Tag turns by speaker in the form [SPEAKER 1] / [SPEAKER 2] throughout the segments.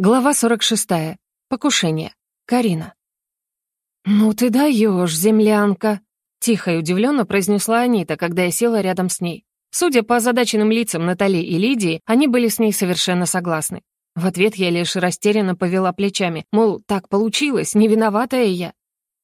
[SPEAKER 1] Глава 46. Покушение. Карина. «Ну ты даешь, землянка!» — тихо и удивленно произнесла Анита, когда я села рядом с ней. Судя по озадаченным лицам Натали и Лидии, они были с ней совершенно согласны. В ответ я лишь растерянно повела плечами, мол, так получилось, не виноватая я.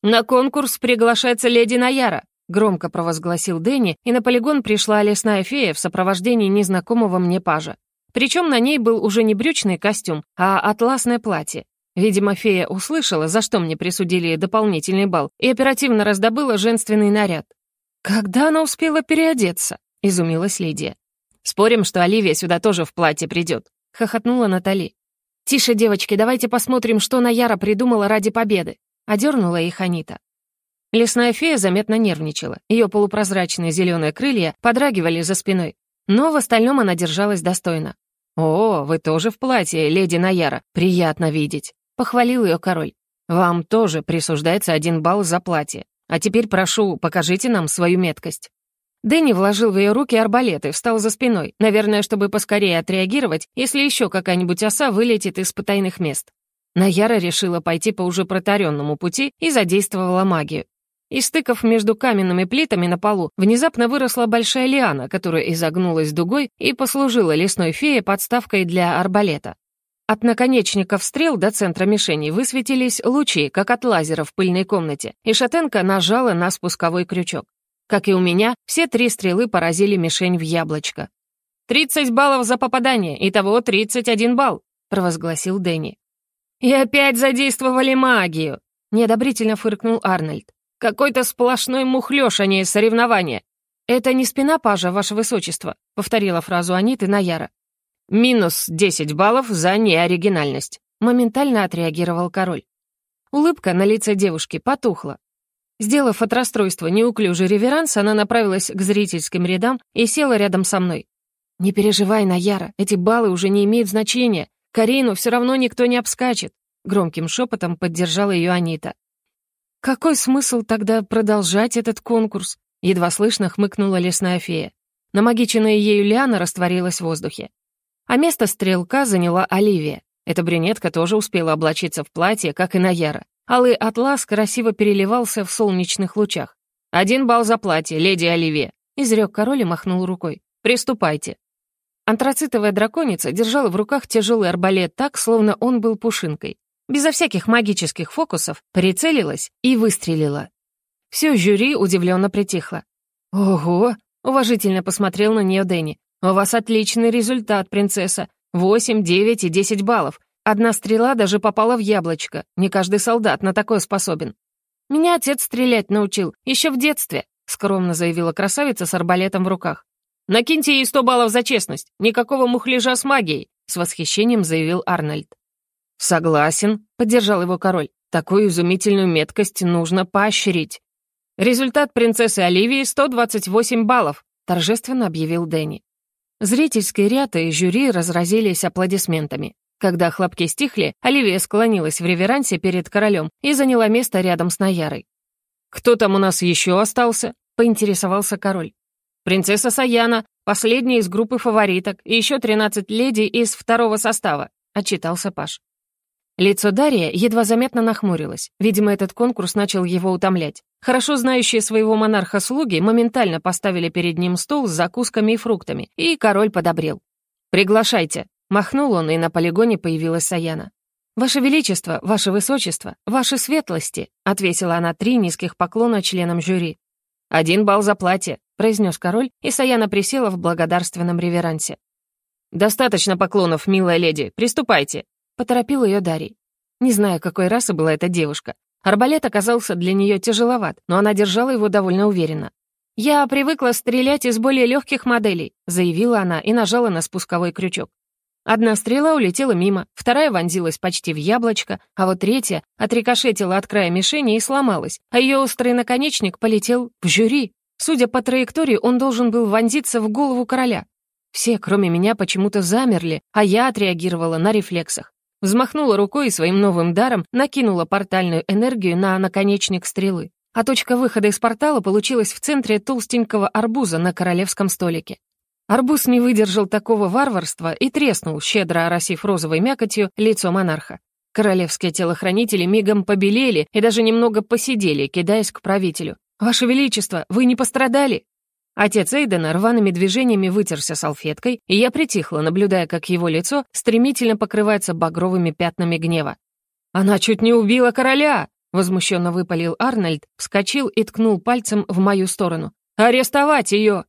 [SPEAKER 1] «На конкурс приглашается леди Наяра», — громко провозгласил Дэнни, и на полигон пришла лесная фея в сопровождении незнакомого мне пажа. Причем на ней был уже не брючный костюм, а атласное платье. Видимо, фея услышала, за что мне присудили дополнительный балл, и оперативно раздобыла женственный наряд. «Когда она успела переодеться?» — изумилась Лидия. «Спорим, что Оливия сюда тоже в платье придет», — хохотнула Натали. «Тише, девочки, давайте посмотрим, что Наяра придумала ради победы», — одернула их Анита. Лесная фея заметно нервничала. Ее полупрозрачные зеленые крылья подрагивали за спиной. Но в остальном она держалась достойно. «О, вы тоже в платье, леди Наяра. Приятно видеть», — похвалил ее король. «Вам тоже присуждается один балл за платье. А теперь, прошу, покажите нам свою меткость». Дэнни вложил в ее руки арбалет и встал за спиной, наверное, чтобы поскорее отреагировать, если еще какая-нибудь оса вылетит из потайных мест. Наяра решила пойти по уже протаренному пути и задействовала магию. Из стыков между каменными плитами на полу внезапно выросла большая лиана, которая изогнулась дугой и послужила лесной фее подставкой для арбалета. От наконечников стрел до центра мишени высветились лучи, как от лазера в пыльной комнате, и шатенка нажала на спусковой крючок. Как и у меня, все три стрелы поразили мишень в яблочко. «Тридцать баллов за попадание, итого тридцать один балл», — провозгласил Дэнни. «И опять задействовали магию», — неодобрительно фыркнул Арнольд. Какой-то сплошной мухлёж, а не соревнование. «Это не спина пажа, ваше высочество», — повторила фразу Аниты Наяра. «Минус 10 баллов за неоригинальность», — моментально отреагировал король. Улыбка на лице девушки потухла. Сделав от расстройства неуклюжий реверанс, она направилась к зрительским рядам и села рядом со мной. «Не переживай, Наяра, эти баллы уже не имеют значения. Карину все равно никто не обскачет», — громким шепотом поддержала ее Анита. «Какой смысл тогда продолжать этот конкурс?» Едва слышно хмыкнула лесная фея. Намагиченная ею Лиана растворилась в воздухе. А место стрелка заняла Оливия. Эта брюнетка тоже успела облачиться в платье, как и Наяра. Алый атлас красиво переливался в солнечных лучах. «Один балл за платье, леди Оливия», — изрек король и махнул рукой. «Приступайте». Антрацитовая драконица держала в руках тяжелый арбалет так, словно он был пушинкой безо всяких магических фокусов, прицелилась и выстрелила. Все жюри удивленно притихло. «Ого!» — уважительно посмотрел на нее Дэнни. «У вас отличный результат, принцесса. Восемь, девять и десять баллов. Одна стрела даже попала в яблочко. Не каждый солдат на такое способен. Меня отец стрелять научил, еще в детстве», — скромно заявила красавица с арбалетом в руках. «Накиньте ей сто баллов за честность. Никакого мухляжа с магией», — с восхищением заявил Арнольд. «Согласен», — поддержал его король. «Такую изумительную меткость нужно поощрить». «Результат принцессы Оливии — 128 баллов», — торжественно объявил Дэнни. Зрительский ряд и жюри разразились аплодисментами. Когда хлопки стихли, Оливия склонилась в реверансе перед королем и заняла место рядом с Наярой. «Кто там у нас еще остался?» — поинтересовался король. «Принцесса Саяна, последняя из группы фавориток, и еще 13 леди из второго состава», — отчитался Паш. Лицо Дария едва заметно нахмурилось. Видимо, этот конкурс начал его утомлять. Хорошо знающие своего монарха слуги моментально поставили перед ним стол с закусками и фруктами, и король подобрел. «Приглашайте!» — махнул он, и на полигоне появилась Саяна. «Ваше Величество, Ваше Высочество, Ваши Светлости!» — ответила она три низких поклона членам жюри. «Один балл за платье», — произнес король, и Саяна присела в благодарственном реверансе. «Достаточно поклонов, милая леди, приступайте», Поторопил ее Дарий. Не знаю, какой расы была эта девушка. Арбалет оказался для нее тяжеловат, но она держала его довольно уверенно. «Я привыкла стрелять из более легких моделей», заявила она и нажала на спусковой крючок. Одна стрела улетела мимо, вторая вонзилась почти в яблочко, а вот третья отрикошетила от края мишени и сломалась, а ее острый наконечник полетел в жюри. Судя по траектории, он должен был вонзиться в голову короля. Все, кроме меня, почему-то замерли, а я отреагировала на рефлексах. Взмахнула рукой и своим новым даром накинула портальную энергию на наконечник стрелы. А точка выхода из портала получилась в центре толстенького арбуза на королевском столике. Арбуз не выдержал такого варварства и треснул, щедро оросив розовой мякотью лицо монарха. Королевские телохранители мигом побелели и даже немного посидели, кидаясь к правителю. «Ваше Величество, вы не пострадали?» Отец Эйдена рваными движениями вытерся салфеткой, и я притихла, наблюдая, как его лицо стремительно покрывается багровыми пятнами гнева. «Она чуть не убила короля!» — возмущенно выпалил Арнольд, вскочил и ткнул пальцем в мою сторону. «Арестовать ее!»